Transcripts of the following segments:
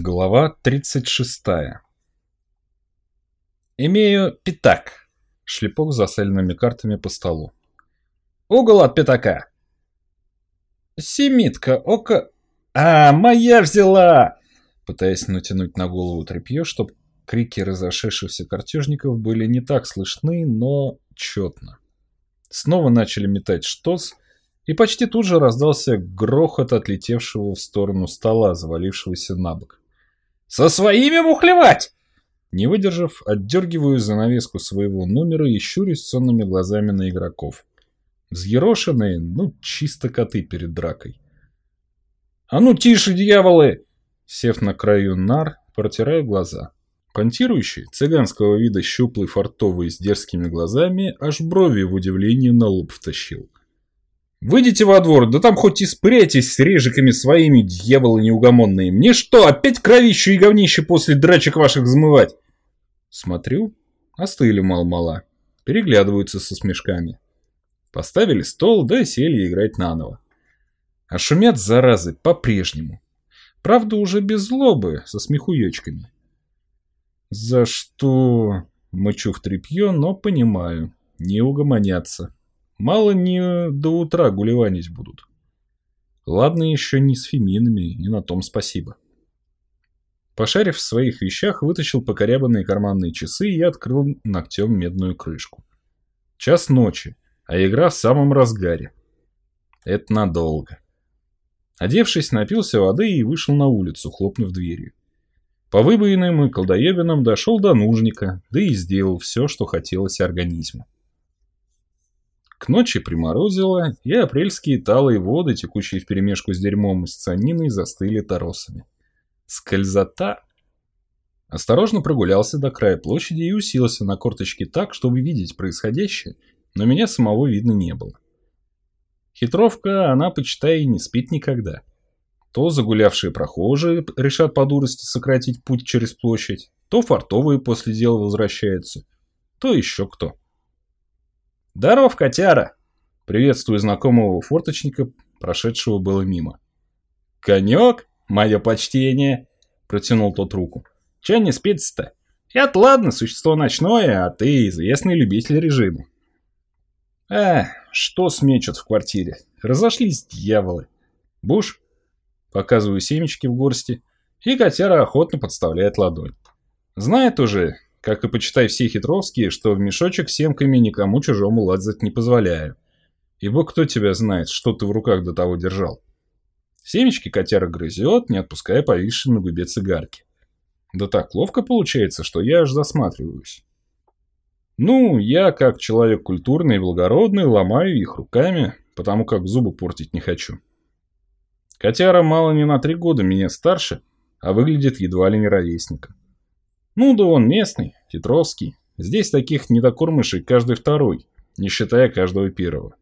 Глава 36. «Имею пятак». Шлепок с засаленными картами по столу. «Угол от пятака». «Семитка, око...» «А, моя взяла!» Пытаясь натянуть на голову тряпье, чтоб крики разошедшихся картежников были не так слышны, но четно. Снова начали метать штос, и почти тут же раздался грохот отлетевшего в сторону стола, завалившегося на бок. «Со своими мухлевать!» Не выдержав, отдергиваю занавеску своего номера и щурюсь сонными глазами на игроков. Взъерошенные, ну, чисто коты перед дракой. «А ну тише, дьяволы!» Сев на краю нар, протираю глаза. Понтирующий, цыганского вида щуплый фартовый с дерзкими глазами, аж брови в удивлении на лоб втащил. Выйдите во двор, да там хоть и спрятьтесь с режиками своими, дьяволы неугомонные. Мне что, опять кровищу и говнище после драчек ваших взмывать? Смотрю, остыли мал-мала. Переглядываются со смешками. Поставили стол, да сели играть наново. А шумят, заразы, по-прежнему. Правда, уже без злобы, со смехуёчками. За что... Мычу в тряпье, но понимаю. Не угомонятся. Мало не до утра гулеванить будут. Ладно еще не с феминами, и на том спасибо. Пошарив в своих вещах, вытащил покорябанные карманные часы и открыл ногтем медную крышку. Час ночи, а игра в самом разгаре. Это надолго. Одевшись, напился воды и вышел на улицу, хлопнув дверью. По выбоинам и колдоебинам дошел до нужника, да и сделал все, что хотелось организму. К ночи приморозило, и апрельские талые воды, текущие вперемешку с дерьмом и с цианиной, застыли торосами. Скользота! Осторожно прогулялся до края площади и уселся на корточки так, чтобы видеть происходящее, но меня самого видно не было. Хитровка, она, почитай, не спит никогда. То загулявшие прохожие решат по дурости сократить путь через площадь, то фартовые после дела возвращаются, то еще кто. «Здоров, котяра!» Приветствую знакомого форточника, прошедшего было мимо. «Конек? Мое почтение!» Протянул тот руку. «Че не спится-то? Я-то ладно, существо ночное, а ты известный любитель режима». «Э, что смечут в квартире? Разошлись дьяволы!» «Буш?» Показываю семечки в горсти, и котяра охотно подставляет ладонь. Знает уже, как и почитай все хитровские, что в мешочек семками никому чужому лазать не позволяю. Ибо кто тебя знает, что ты в руках до того держал? Семечки котяра грызет, не отпуская повисшей на губе цигарки. Да так ловко получается, что я аж засматриваюсь. Ну, я, как человек культурный и благородный, ломаю их руками, потому как зубы портить не хочу. Котяра мало не на три года меня старше, а выглядит едва ли не ровесником. Ну да он местный, Титровский. Здесь таких недокормышей каждый второй, не считая каждого первого.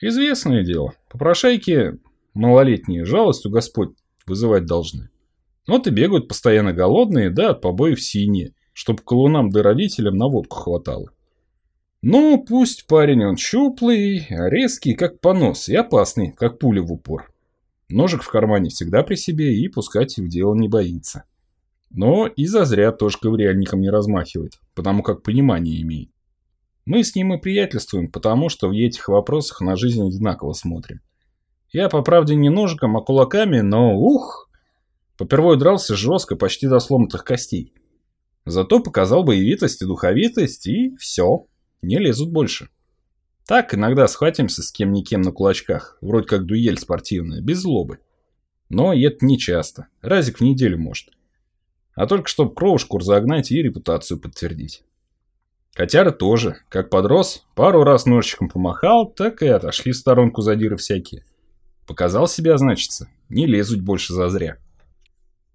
Известное дело, попрошайки малолетние жалостью Господь вызывать должны. Вот и бегают постоянно голодные, да от побоев синие, чтоб колунам да родителям на водку хватало. Ну, пусть парень он щуплый, резкий, как понос, и опасный, как пуля в упор. Ножик в кармане всегда при себе и пускать в дело не боится. Но и зазря тоже ковыряльником не размахивает, потому как понимание имеет. Мы с ним и приятельствуем, потому что в этих вопросах на жизнь одинаково смотрим. Я, по правде, не ножиком, а кулаками, но ух! Попервой дрался жестко, почти до сломанных костей. Зато показал боевитость и духовитость, и все, не лезут больше. Так, иногда схватимся с кем-никем на кулачках, вроде как дуэль спортивная, без злобы. Но это не часто, разик в неделю может а только чтобы кровушку разогнать и репутацию подтвердить. Котяра тоже, как подрос, пару раз ножичком помахал, так и отошли в сторонку задиры всякие. Показал себя, значится, не лезут больше зазря.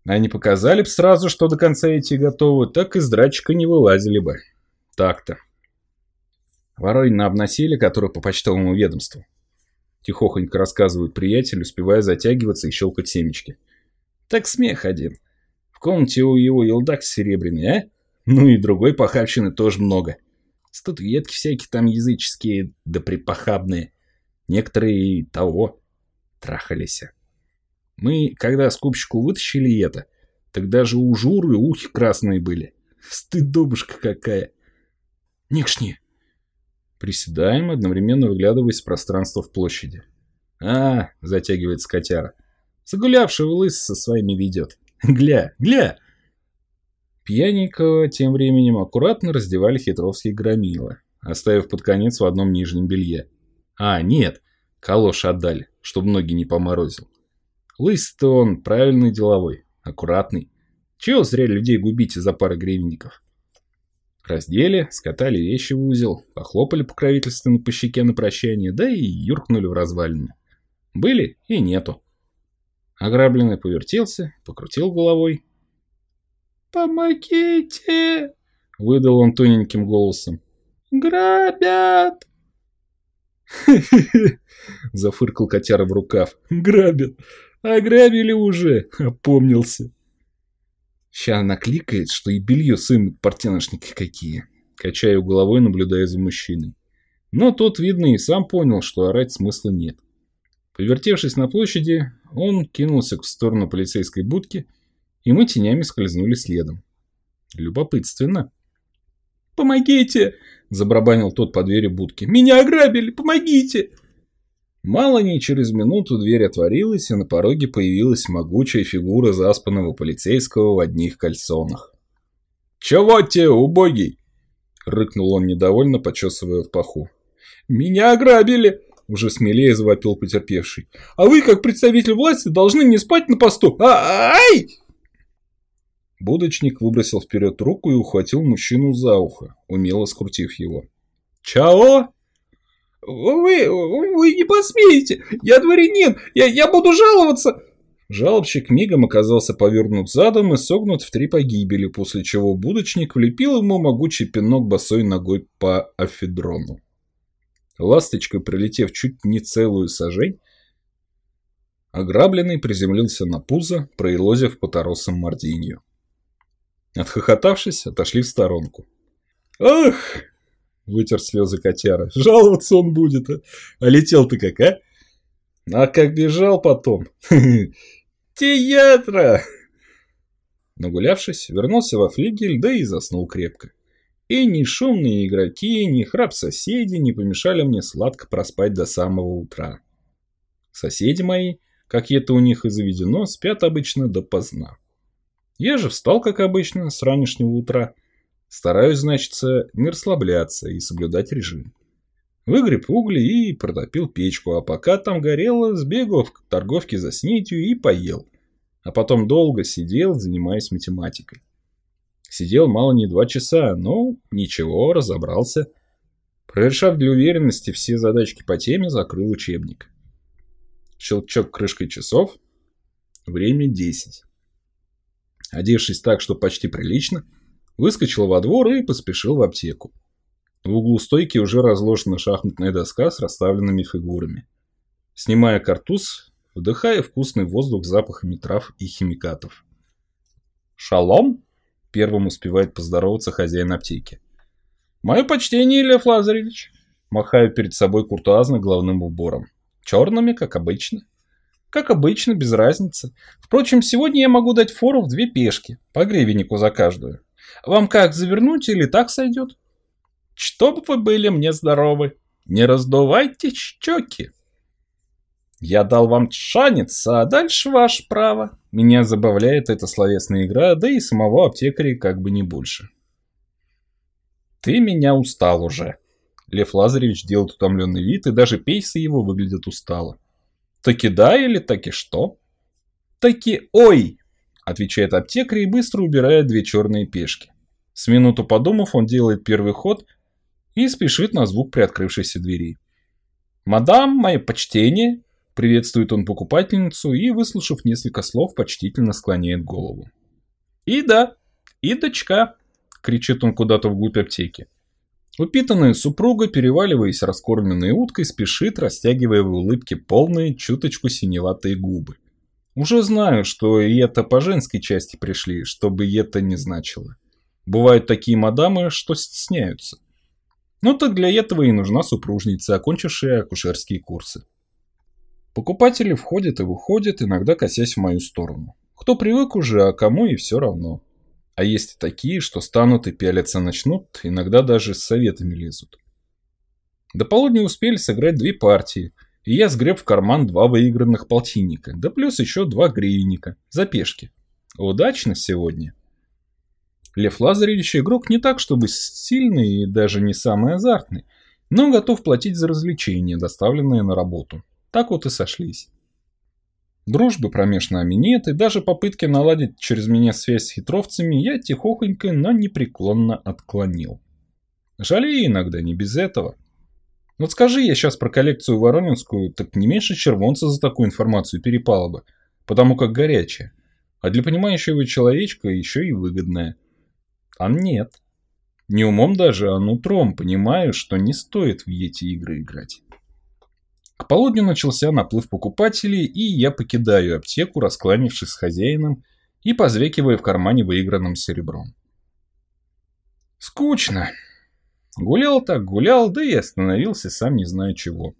Не показали б сразу, что до конца идти готовы, так из драчка не вылазили бы. Так-то. Воронина обносили, который по почтовому ведомству. Тихохонько рассказывают приятель, успевая затягиваться и щелкать семечки. Так смех один. В комнате у его елдак серебряный, а? Ну и другой похабщины тоже много. Статуэтки всякие там языческие, да припохабные. Некоторые и того трахались. Мы, когда скупщику вытащили это, Тогда же у Журы ухи красные были. Стыдобушка какая. Никшни. Приседаем, одновременно выглядываясь в пространство в площади. А, затягивает скотяра. Загулявшего лыс со своими ведет. Гля, гля. Пьяненького тем временем аккуратно раздевали хитровские громила, оставив под конец в одном нижнем белье. А, нет, калош отдали, чтобы ноги не поморозил. Лысый-то он правильный деловой, аккуратный. Чего зря людей губить из-за пары гривенников? Раздели, скатали вещи в узел, похлопали покровительственно по щеке на прощание, да и юркнули в развалины. Были и нету. Ограбленный повертелся, покрутил головой. «Помогите!» — выдал он тоненьким голосом. «Грабят!» зафыркал котяра в рукав. «Грабят! Ограбили уже!» — опомнился. Ща накликает, что и белье сымут портяношники какие. Качаю головой, наблюдая за мужчиной. Но тот, видно, и сам понял, что орать смысла нет. Повертевшись на площади, он кинулся в сторону полицейской будки, и мы тенями скользнули следом. Любопытственно. «Помогите!» – забарабанил тот по двери будки. «Меня ограбили! Помогите!» Мало не через минуту дверь отворилась, и на пороге появилась могучая фигура заспанного полицейского в одних кальсонах. «Чего тебе, убогий?» – рыкнул он недовольно, почесывая в паху. «Меня ограбили!» – уже смелее завопил потерпевший. «А вы, как представитель власти, должны не спать на посту! А Ай!» Будочник выбросил вперед руку и ухватил мужчину за ухо, умело скрутив его. «Чао?» «Вы, вы не посмеете! Я дворянин! Я, я буду жаловаться!» Жалобщик мигом оказался повернут задом и согнут в три погибели, после чего будочник влепил ему могучий пинок босой ногой по афедрону. Ласточкой прилетев чуть не целую сажень, ограбленный приземлился на пузо, проелозив по торосам мординью. Отхохотавшись, отошли в сторонку. «Ах!» Вытер слезы котяра. Жаловаться он будет, а? А летел ты как, а? А как бежал потом? Театра! Нагулявшись, вернулся во флигель, да и заснул крепко. И ни шумные игроки, ни храп соседи не помешали мне сладко проспать до самого утра. Соседи мои, как это у них и заведено, спят обычно допоздна. Я же встал, как обычно, с ранешнего утра – Стараюсь, значит, не расслабляться и соблюдать режим. Выгреб угли и протопил печку, а пока там горело, сбегал в торговке за снитью и поел. А потом долго сидел, занимаясь математикой. Сидел мало не два часа, но ничего, разобрался. Прорешав для уверенности все задачки по теме, закрыл учебник. Щелчок крышкой часов. Время 10. Одевшись так, что почти прилично, выскочил во двор и поспешил в аптеку. В углу стойки уже разложена шахматная доска с расставленными фигурами. Снимая картуз, вдыхая вкусный воздух с запахами трав и химикатов. «Шалом!» – первым успевает поздороваться хозяин аптеки. «Мое почтение, Лев Лазаревич!» Махаю перед собой куртуазно головным убором. Черными, как обычно. Как обычно, без разницы. Впрочем, сегодня я могу дать фору в две пешки, по гривеннику за каждую. Вам как, завернуть или так сойдет? Чтоб вы были мне здоровы, не раздувайте щеки. Я дал вам шанец, а дальше ваше право. Меня забавляет эта словесная игра, да и самого аптекаря как бы не больше. Ты меня устал уже. Лев Лазаревич делает утомленный вид, и даже пейсы его выглядят устало. Таки да или таки что? Таки ой, отвечает аптекарь и быстро убирает две черные пешки. С минуту подумав, он делает первый ход и спешит на звук приоткрывшейся двери. «Мадам, мое почтение!» Приветствует он покупательницу и, выслушав несколько слов, почтительно склоняет голову. «Ида! Идочка!» — кричит он куда-то вглубь аптеки. Упитанная супруга, переваливаясь раскормленной уткой, спешит, растягивая в улыбке полные, чуточку синеватые губы. Уже знаю, что и это по женской части пришли, чтобы и это не значило. Бывают такие мадамы, что стесняются. Ну так для этого и нужна супружница, окончившая акушерские курсы. Покупатели входят и выходят, иногда косясь в мою сторону. Кто привык уже, а кому и все равно. А есть такие, что станут и пялиться начнут, иногда даже с советами лезут. До полудня успели сыграть две партии, и я сгреб в карман два выигранных полтинника, да плюс еще два гривенника за пешки. Удачно сегодня. Лев Лазаревич игрок не так, чтобы сильный и даже не самый азартный, но готов платить за развлечения, доставленные на работу. Так вот и сошлись. Дружбы промеж нами нет, и даже попытки наладить через меня связь с хитровцами я тихохонько, но непреклонно отклонил. Жалею иногда, не без этого. Вот скажи я сейчас про коллекцию Воронинскую, так не меньше червонца за такую информацию перепало бы, потому как горячая. А для понимающего человечка еще и выгодная. А нет. Не умом даже, а нутром понимаю, что не стоит в эти игры играть. К полудню начался наплыв покупателей, и я покидаю аптеку, раскланившись с хозяином и позвекивая в кармане выигранным серебром. Скучно. Гулял так, гулял, да и остановился сам не знаю чего.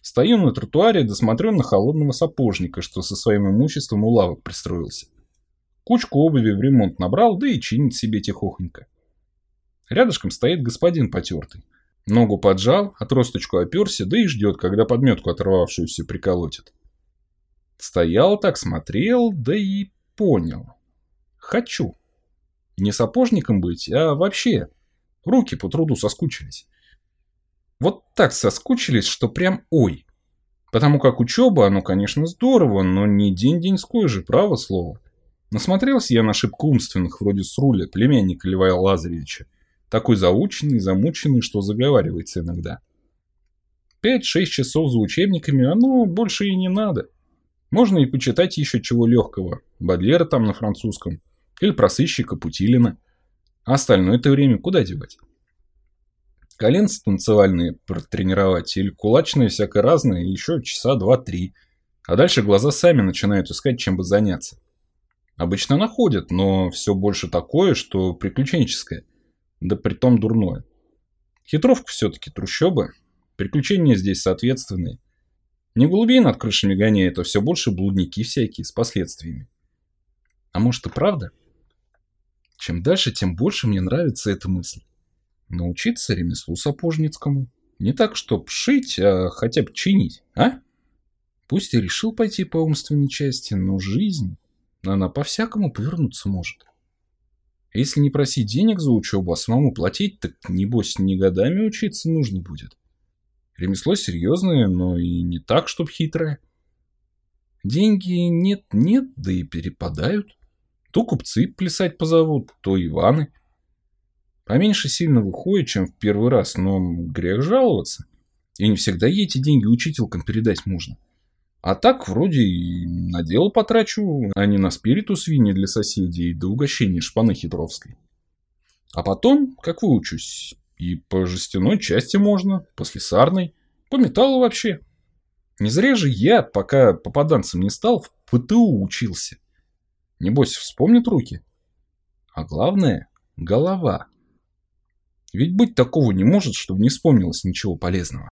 Стою на тротуаре, досмотрю на холодного сапожника, что со своим имуществом у лавок пристроился. Кучку обуви в ремонт набрал, да и чинит себе тихохонько. Рядышком стоит господин потертый. Ногу поджал, отросточку оперся, да и ждет, когда подметку оторвавшуюся приколотит. Стоял так, смотрел, да и понял. Хочу. Не сапожником быть, а вообще Руки по труду соскучились. Вот так соскучились, что прям ой. Потому как учеба, оно, конечно, здорово, но не день-деньской же, право слово. Насмотрелся я на ошибку умственных, вроде Сруля, племянника Льва Лазаревича. Такой заученный, замученный, что заговаривается иногда. Пять-шесть часов за учебниками, оно больше и не надо. Можно и почитать еще чего легкого. Бадлера там на французском. Или про сыщика Путилина. А остальное-то время куда девать? Коленцы танцевальные протренировать или кулачные всякое разное еще часа два-три. А дальше глаза сами начинают искать, чем бы заняться. Обычно находят, но все больше такое, что приключенческое. Да притом дурное. Хитровка все-таки трущоба. Приключения здесь соответственные. Не голубей над крышами гоняет, а все больше блудники всякие с последствиями. А может и правда? Чем дальше, тем больше мне нравится эта мысль. Научиться ремеслу сапожницкому. Не так, чтоб шить, а хотя бы чинить, а? Пусть и решил пойти по умственной части, но жизнь, она по-всякому повернуться может. Если не просить денег за учебу, а самому платить, так небось не годами учиться нужно будет. Ремесло серьезное, но и не так, чтоб хитрое. Деньги нет-нет, да и перепадают. То купцы плясать позовут, то Иваны. Поменьше сильно выходит, чем в первый раз, но грех жаловаться. И не всегда ей эти деньги учителькам передать можно. А так вроде и на дело потрачу, а не на спириту свиньи для соседей да угощение шпаны хитровской. А потом, как выучусь, и по жестяной части можно, по слесарной, по металлу вообще. Не зря же я, пока попаданцем не стал, в ПТУ учился. Небось, вспомнит руки. А главное – голова. Ведь быть такого не может, чтобы не вспомнилось ничего полезного.